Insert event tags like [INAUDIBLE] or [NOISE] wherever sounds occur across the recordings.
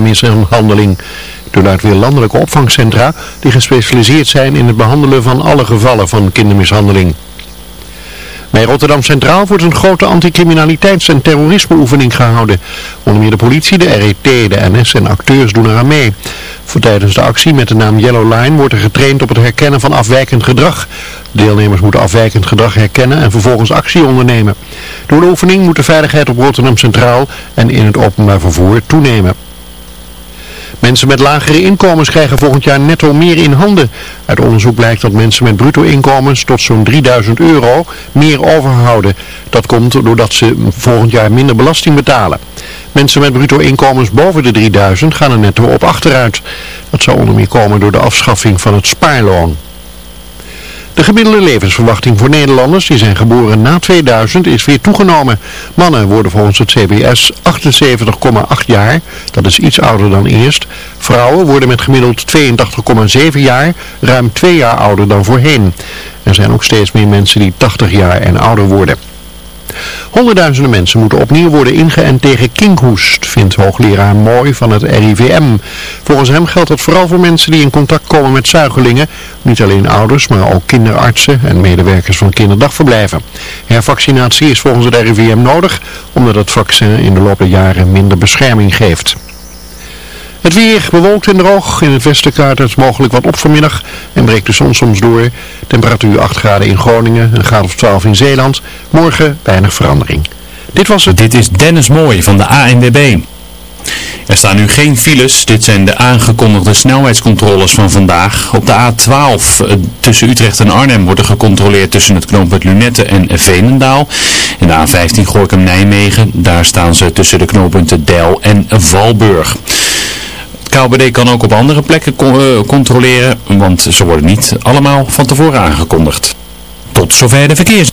mishandeling. Doordat weer landelijke opvangcentra die gespecialiseerd zijn in het behandelen van alle gevallen van kindermishandeling. Bij Rotterdam Centraal wordt een grote anticriminaliteits- en terrorismeoefening gehouden. Onder meer de politie, de RET, de NS en acteurs doen eraan mee. Voor tijdens de actie met de naam Yellow Line wordt er getraind op het herkennen van afwijkend gedrag. De deelnemers moeten afwijkend gedrag herkennen en vervolgens actie ondernemen. Door de oefening moet de veiligheid op Rotterdam Centraal en in het openbaar vervoer toenemen. Mensen met lagere inkomens krijgen volgend jaar netto meer in handen. Uit onderzoek blijkt dat mensen met bruto inkomens tot zo'n 3000 euro meer overhouden. Dat komt doordat ze volgend jaar minder belasting betalen. Mensen met bruto inkomens boven de 3000 gaan er netto op achteruit. Dat zou onder meer komen door de afschaffing van het spaarloon. De gemiddelde levensverwachting voor Nederlanders die zijn geboren na 2000 is weer toegenomen. Mannen worden volgens het CBS 78,8 jaar, dat is iets ouder dan eerst. Vrouwen worden met gemiddeld 82,7 jaar, ruim 2 jaar ouder dan voorheen. Er zijn ook steeds meer mensen die 80 jaar en ouder worden. Honderdduizenden mensen moeten opnieuw worden ingeënt tegen kinkhoest, vindt hoogleraar Mooi van het RIVM. Volgens hem geldt dat vooral voor mensen die in contact komen met zuigelingen, niet alleen ouders, maar ook kinderartsen en medewerkers van kinderdagverblijven. Hervaccinatie is volgens het RIVM nodig, omdat het vaccin in de loop der jaren minder bescherming geeft. Het weer bewolkt en droog. In het westen kaart het mogelijk wat op vanmiddag en breekt de zon soms door. Temperatuur 8 graden in Groningen, een graad of 12 in Zeeland. Morgen weinig verandering. Dit was het. Dit is Dennis Mooi van de ANWB. Er staan nu geen files. Dit zijn de aangekondigde snelheidscontroles van vandaag. Op de A12 eh, tussen Utrecht en Arnhem wordt er gecontroleerd tussen het knooppunt Lunette en Veenendaal. En de A15 Gorkum-Nijmegen, daar staan ze tussen de knooppunten Del en Valburg. KLBD kan ook op andere plekken eh, controleren, want ze worden niet allemaal van tevoren aangekondigd. Tot zover de verkeers.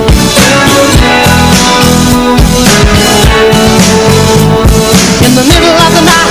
middle of the night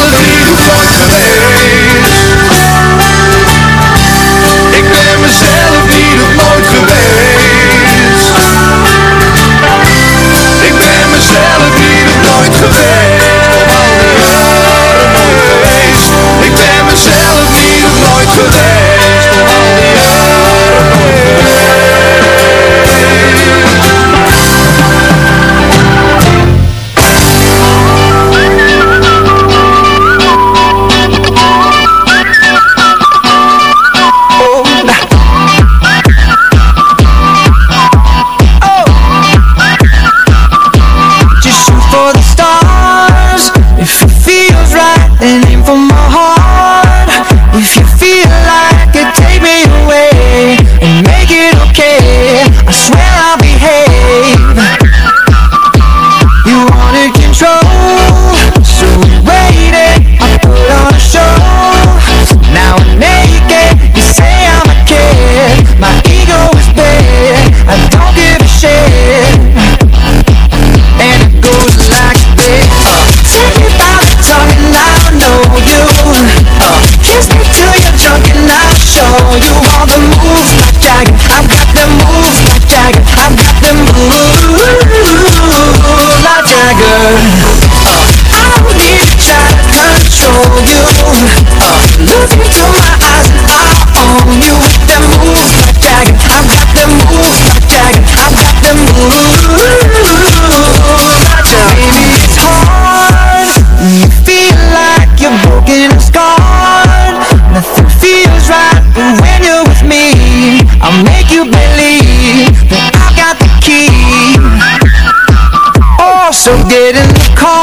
So get in the car,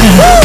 Woo! [LAUGHS]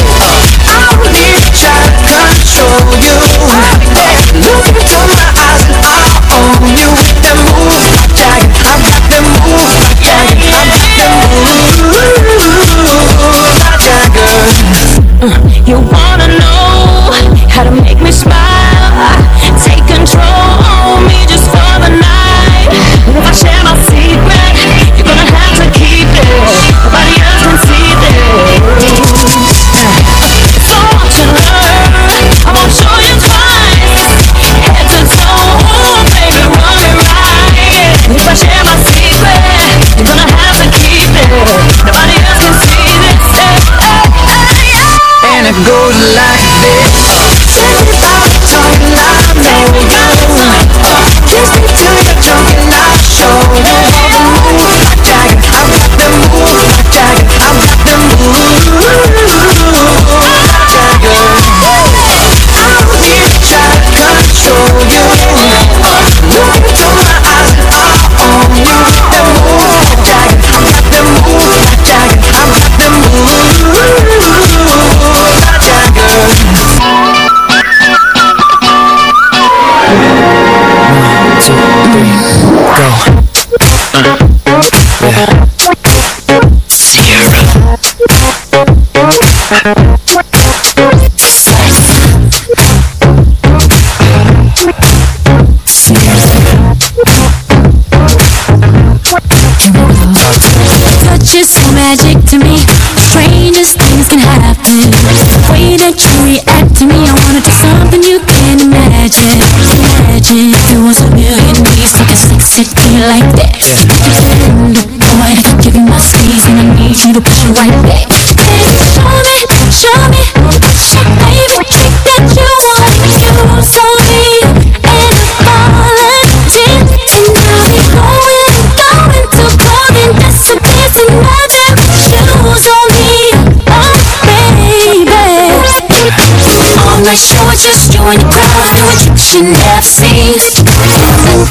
never seen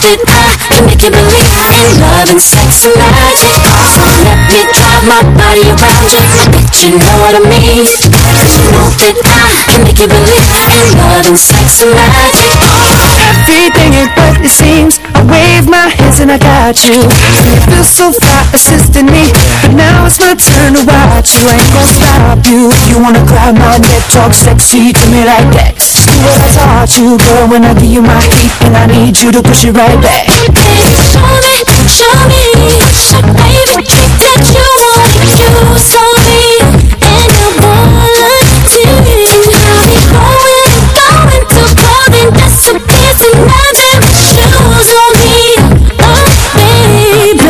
that I can make you believe In love and sex and magic Let me drive my body around you Bet you know what I mean that I can make you believe In love and sex and magic Everything ain't what it seems. I wave my hands and I got you. You feel so fly assisting me But now it's my turn to watch you. I ain't gonna stop you. You wanna grab my neck, talk sexy to me like that Do what I taught you, girl. When I give you my heat And I need you to push it right back. Baby, show me, show me your trick that you want use on me And you do I'll be going, going to golden disappear tonight Shoes on me, oh baby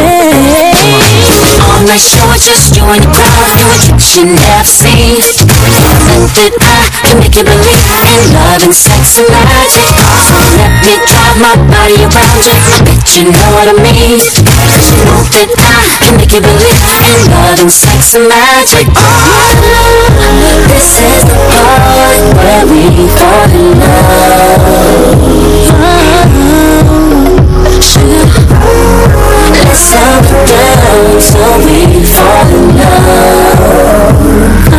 All night show is just you and your girl Doing tricks you never seen That I can make you believe In love and sex and magic Let me drive my body around you Bet you know what I mean Know that I can make you believe In love and sex and magic This is the part where we fall in love Let's the girl so we fall in love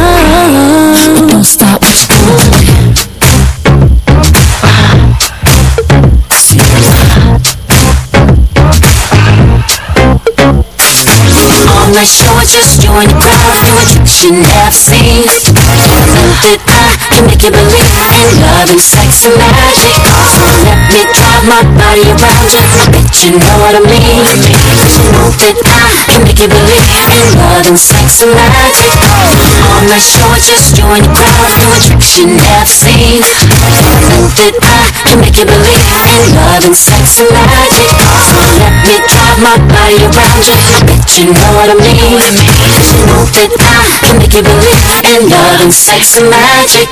point you reach, she never sees. never I can make you believe in love and sex and magic. So Let me drive my body around you. I bet you know what I mean. Move it, I can make you believe in love and sex and magic. On my show, it's just you and your girl Doing tricks you never seen. Move it, I can make you believe in love and sex and magic. So Let me drive my body around you. I bet you know what I mean. Move it, I can make you believe in love and sex and magic.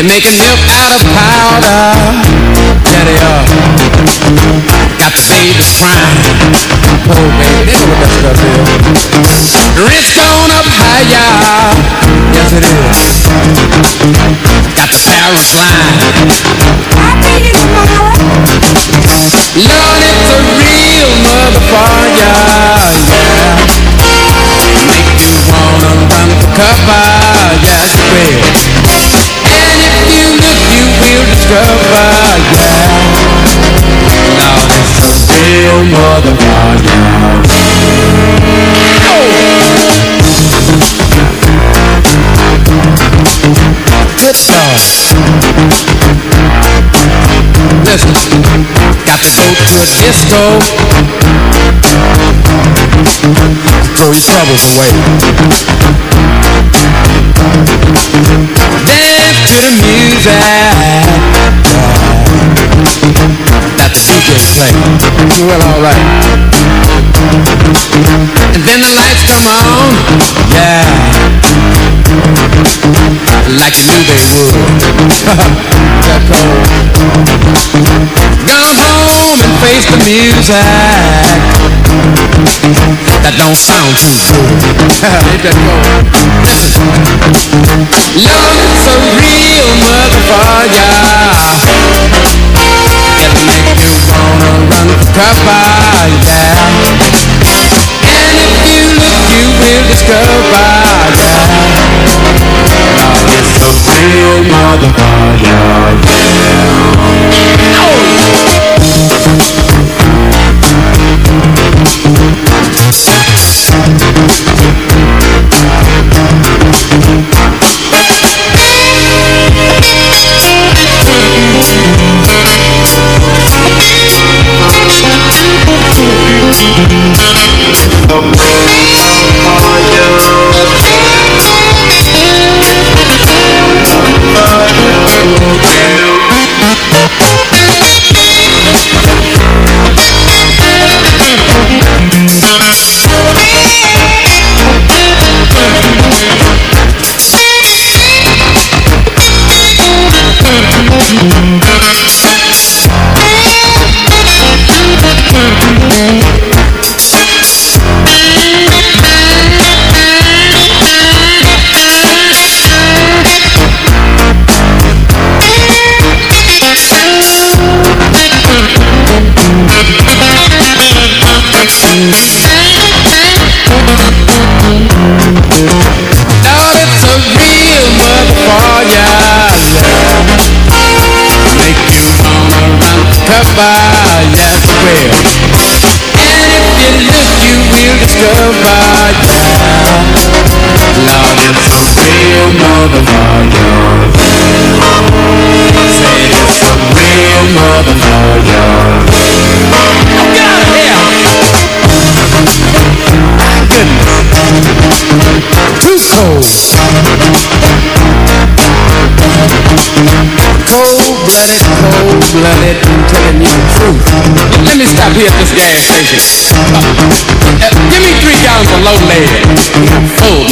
and make a milk out of powder. Yeah, they are. I can see the frying. Oh, baby, this is what WW Rent's gone up higher. Yes, it is. Got the sparrows line. I think it's Lord, it's a real motherfucker. Yeah. Make you wanna run for cover. Go to a disco. Throw your troubles away. Dance to the music. That the DJ play. Well, alright. And then the lights come on. Yeah. Like you knew they would. [LAUGHS] that cold. Home and face the music. That don't sound too good. Ain't [LAUGHS] that cold? Listen. Love is a real motherfucker. Make you wanna run for cover, yeah. And if you look, you will discover, yeah. Love is a real motherfucker, Thank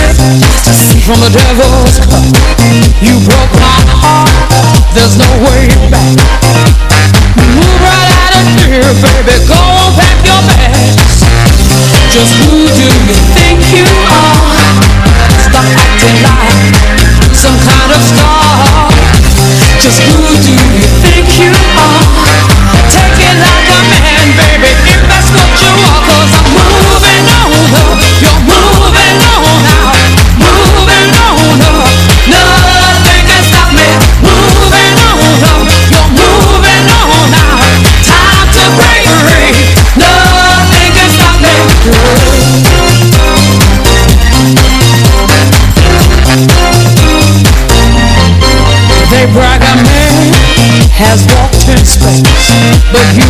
a from the devil's cup. You broke my heart. There's no way back. Move right out of here, baby. Go on, pack your bags. Just who do you would you.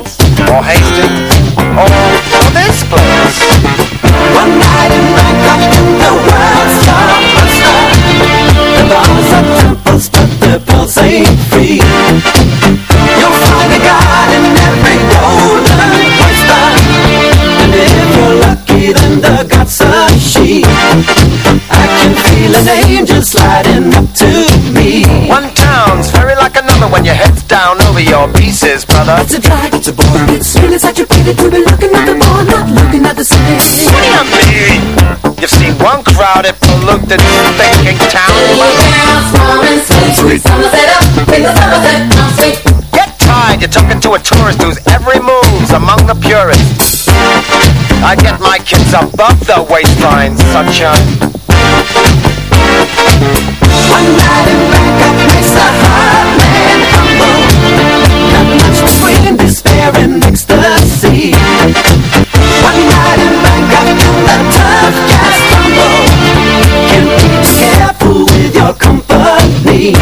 your pieces, brother. It's a drag, it's a bore, it's really such a pity to be looking at the bar, not looking at the city. What do you mean? You've seen one crowded, polluted, thinking town. Get tired, you're talking to a tourist whose every move's among the purists. I get my kids above the waistline, sunshine. One night in Bangkok makes a heart despair ecstasy. One night in Bangkok the tough. Can be careful with your company.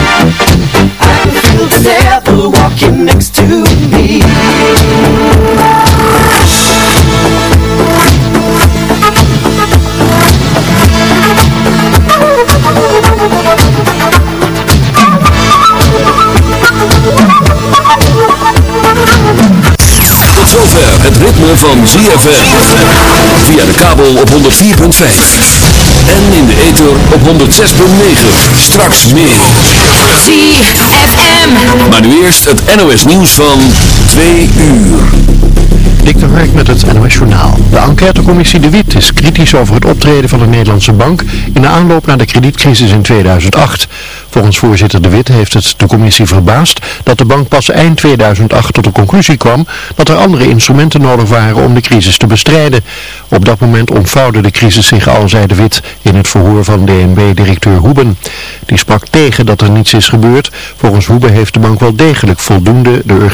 I feel the devil walking next to me. Zover het ritme van ZFM. Via de kabel op 104.5. En in de ether op 106.9. Straks meer. ZFM. Maar nu eerst het NOS nieuws van 2 uur. Dik de Hark met het NOS Journaal. De enquêtecommissie De Wit is kritisch over het optreden van de Nederlandse bank in de aanloop naar de kredietcrisis in 2008. Volgens voorzitter De Wit heeft het de commissie verbaasd dat de bank pas eind 2008 tot de conclusie kwam dat er andere instrumenten nodig waren om de crisis te bestrijden. Op dat moment ontvouwde de crisis zich al, zei De Wit in het verhoor van DNB-directeur Hoeben. Die sprak tegen dat er niets is gebeurd. Volgens Hoeben heeft de bank wel degelijk voldoende de